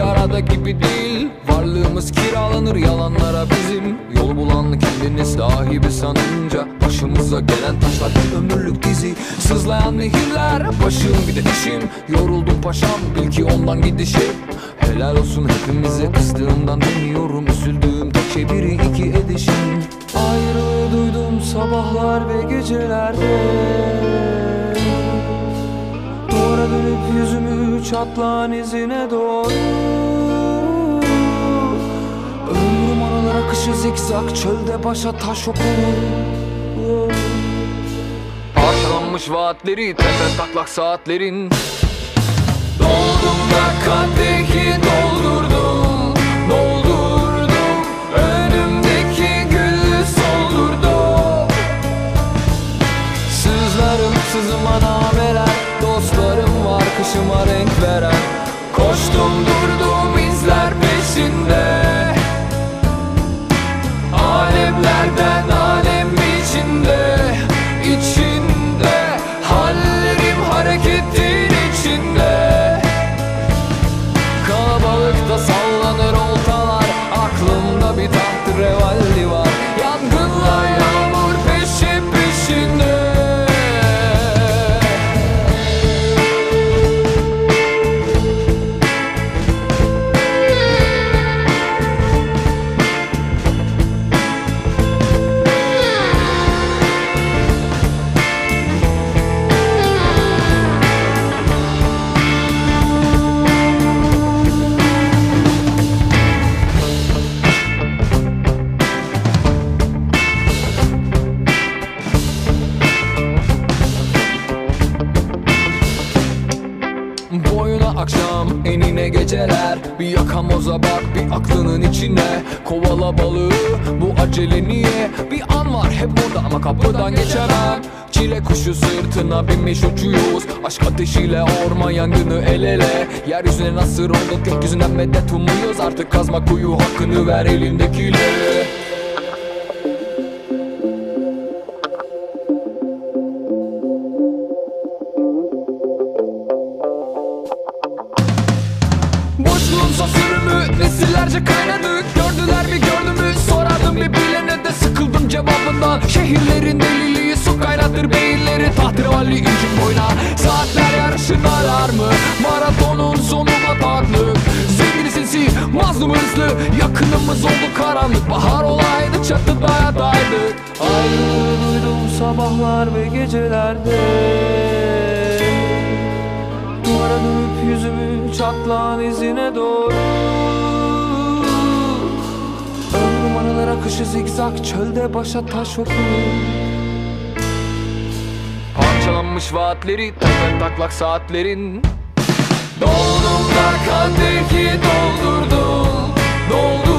bir arada gibi değil. Varlığımız kiralanır yalanlara bizim. Yol bulan kendini sahibi sanınca Başımıza gelen taşlar ömürlük dizi. Sızlayan nehirler başım bir de dişim. Yoruldum paşam bil ki ondan gidişim. Helal olsun hepimize kızdığımdan demiyorum. Üzüldüğüm tek şey biri iki edişim. Ayrılığı duydum sabahlar ve gecelerde. Duvara dönüp yüzümü çatlağın izine doğru akışı zikzak çölde başa taş okur Parçalanmış vaatleri tepe taklak saatlerin. Doldum da kadehi doldurdum geceler. Bir yakamoza bak bir aklının içine. Kovala balığı bu acele niye? Bir an var hep orada ama kapıdan geçemem. Çile kuşu sırtına binmiş uçuyoruz Aşk ateşiyle orman yangını el ele. Yeryüzüne nasıl olduk gökyüzünden medet umuyoruz. Artık kazma kuyu hakkını ver elindekiyle Şehirlerin deliliği su kaynatır beyinleri Tahterevalli incin boyuna. Saatler yarışın alarmı Maratonun sonu bataklık Sevgili sinsi mazlum hızlı Yakınımız oldu karanlık. Bahar olaydı çatıda yataydık Ayrılığı duydum sabahlar ve gecelerde. Duvara dönüp yüzümü çatlağın izine doğru Ömrüm anılar akışı zikzak çölde başa taş okur Parçalanmış vaatleri tepe taklak saatlerin. Doldum da kadehi doldurdum Doldurdum